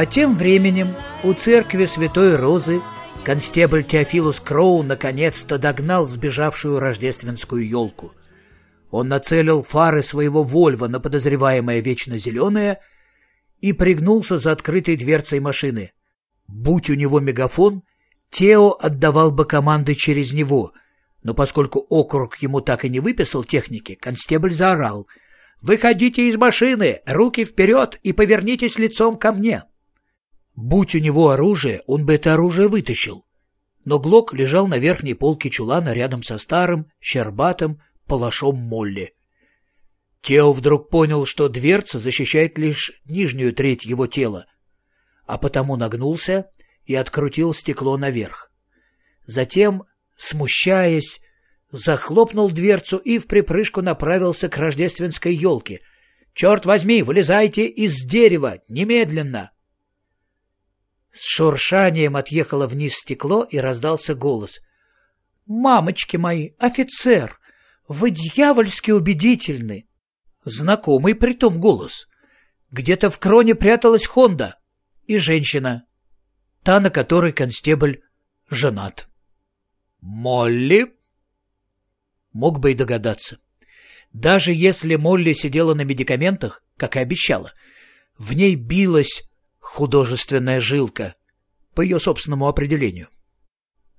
А тем временем у церкви Святой Розы констебль Теофилус Кроу наконец-то догнал сбежавшую рождественскую елку. Он нацелил фары своего Вольва на подозреваемое вечно зеленое и пригнулся за открытой дверцей машины. Будь у него мегафон, Тео отдавал бы команды через него, но поскольку округ ему так и не выписал техники, констебль заорал «Выходите из машины! Руки вперед и повернитесь лицом ко мне!» Будь у него оружие, он бы это оружие вытащил. Но Глок лежал на верхней полке чулана рядом со старым, щербатым палашом Молли. Тео вдруг понял, что дверца защищает лишь нижнюю треть его тела, а потому нагнулся и открутил стекло наверх. Затем, смущаясь, захлопнул дверцу и в припрыжку направился к рождественской елке. «Черт возьми, вылезайте из дерева! Немедленно!» С шуршанием отъехало вниз стекло, и раздался голос. «Мамочки мои, офицер, вы дьявольски убедительны!» Знакомый притом голос. Где-то в кроне пряталась Хонда и женщина, та, на которой констебль женат. «Молли?» Мог бы и догадаться. Даже если Молли сидела на медикаментах, как и обещала, в ней билась художественная жилка, по ее собственному определению.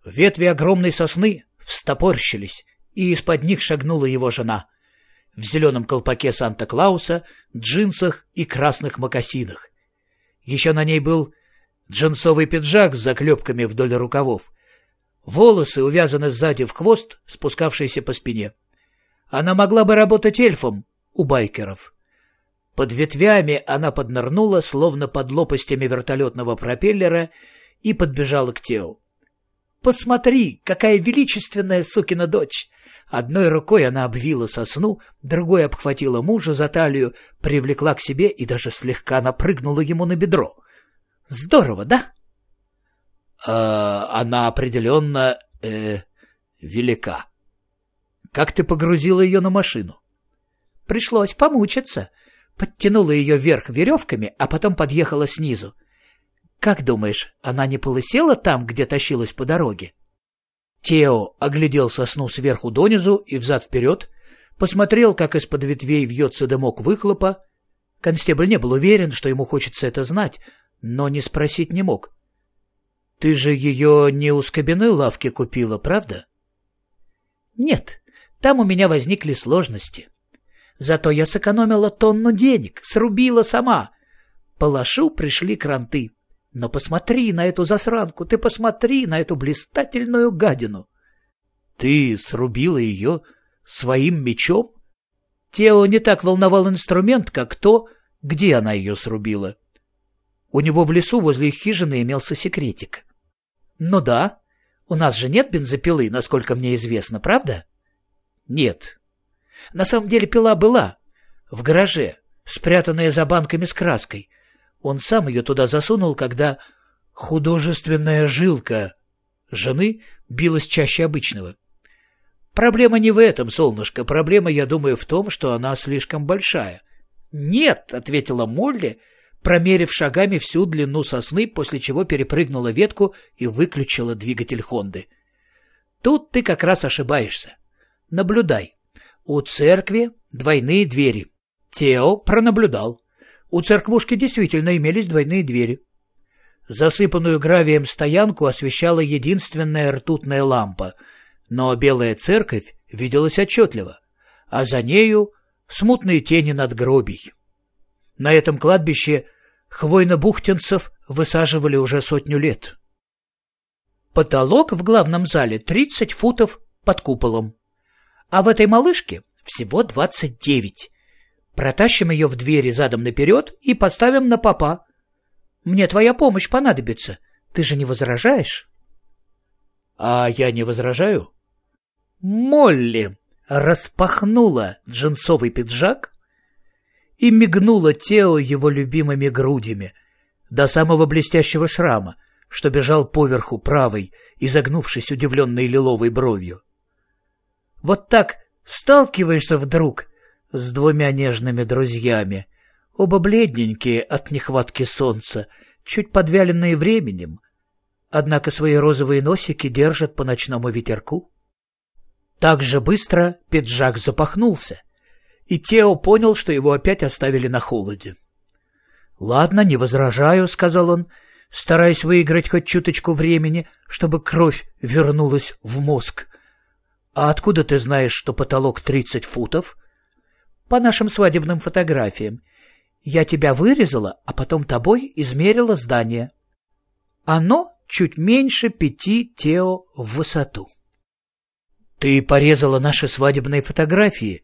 Ветви огромной сосны встопорщились, и из-под них шагнула его жена в зеленом колпаке Санта-Клауса, джинсах и красных мокасинах. Еще на ней был джинсовый пиджак с заклепками вдоль рукавов. Волосы увязаны сзади в хвост, спускавшиеся по спине. Она могла бы работать эльфом у байкеров. Под ветвями она поднырнула, словно под лопастями вертолетного пропеллера, и подбежала к Тео. «Посмотри, какая величественная сукина дочь!» Одной рукой она обвила сосну, другой обхватила мужа за талию, привлекла к себе и даже слегка напрыгнула ему на бедро. «Здорово, да?» «Э, «Она определенно э, велика. Как ты погрузила ее на машину?» «Пришлось помучиться подтянула ее вверх веревками, а потом подъехала снизу. «Как думаешь, она не полысела там, где тащилась по дороге?» Тео оглядел сосну сверху донизу и взад-вперед, посмотрел, как из-под ветвей вьется дымок выхлопа. Констебль не был уверен, что ему хочется это знать, но не спросить не мог. «Ты же ее не у скобяной лавки купила, правда?» «Нет, там у меня возникли сложности. Зато я сэкономила тонну денег, срубила сама. Палашу пришли кранты. Но посмотри на эту засранку, ты посмотри на эту блистательную гадину. Ты срубила ее своим мечом? Тео не так волновал инструмент, как то, где она ее срубила. У него в лесу возле их хижины имелся секретик. Ну да, у нас же нет бензопилы, насколько мне известно, правда? Нет, на самом деле пила была. В гараже, спрятанная за банками с краской. Он сам ее туда засунул, когда художественная жилка жены билась чаще обычного. Проблема не в этом, солнышко. Проблема, я думаю, в том, что она слишком большая. «Нет», — ответила Молли, промерив шагами всю длину сосны, после чего перепрыгнула ветку и выключила двигатель Хонды. «Тут ты как раз ошибаешься. Наблюдай. У церкви двойные двери. Тео пронаблюдал. У церквушки действительно имелись двойные двери. Засыпанную гравием стоянку освещала единственная ртутная лампа, но белая церковь виделась отчетливо, а за нею смутные тени надгробий. На этом кладбище хвойно-бухтинцев высаживали уже сотню лет. Потолок в главном зале 30 футов под куполом. А в этой малышке всего двадцать девять. Протащим ее в двери задом наперед и поставим на попа. Мне твоя помощь понадобится. Ты же не возражаешь? А я не возражаю. Молли распахнула джинсовый пиджак и мигнула Тео его любимыми грудями до самого блестящего шрама, что бежал поверху правой, изогнувшись удивленной лиловой бровью. Вот так сталкиваешься вдруг с двумя нежными друзьями, оба бледненькие от нехватки солнца, чуть подвяленные временем, однако свои розовые носики держат по ночному ветерку. Так же быстро пиджак запахнулся, и Тео понял, что его опять оставили на холоде. «Ладно, не возражаю», — сказал он, стараясь выиграть хоть чуточку времени, чтобы кровь вернулась в мозг. «А откуда ты знаешь, что потолок тридцать футов?» «По нашим свадебным фотографиям. Я тебя вырезала, а потом тобой измерила здание. Оно чуть меньше пяти тео в высоту». «Ты порезала наши свадебные фотографии?»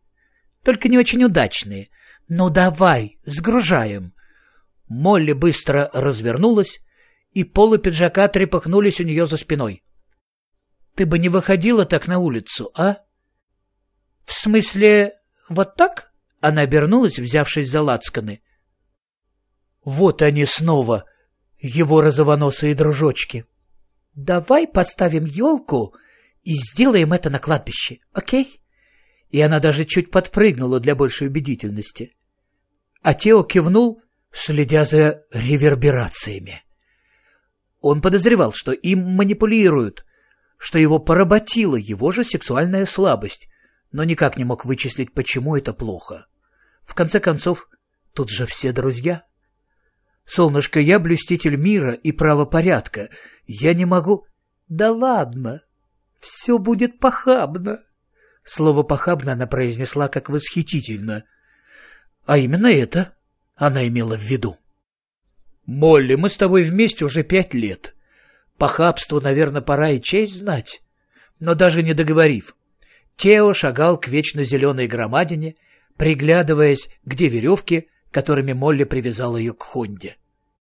«Только не очень удачные. Ну давай, сгружаем». Молли быстро развернулась, и полы пиджака трепыхнулись у нее за спиной. Ты бы не выходила так на улицу, а? В смысле, вот так? Она обернулась, взявшись за лацканы. Вот они снова, его розовоносые дружочки. Давай поставим елку и сделаем это на кладбище, окей? И она даже чуть подпрыгнула для большей убедительности. А Тео кивнул, следя за реверберациями. Он подозревал, что им манипулируют, что его поработила его же сексуальная слабость, но никак не мог вычислить, почему это плохо. В конце концов, тут же все друзья. Солнышко, я блюститель мира и правопорядка. Я не могу... Да ладно, все будет похабно. Слово «похабно» она произнесла как восхитительно. А именно это она имела в виду. «Молли, мы с тобой вместе уже пять лет. Похабству, наверное, пора и честь знать. Но даже не договорив, Тео шагал к вечно зеленой громадине, приглядываясь, где веревки, которыми Молли привязала ее к Хонде.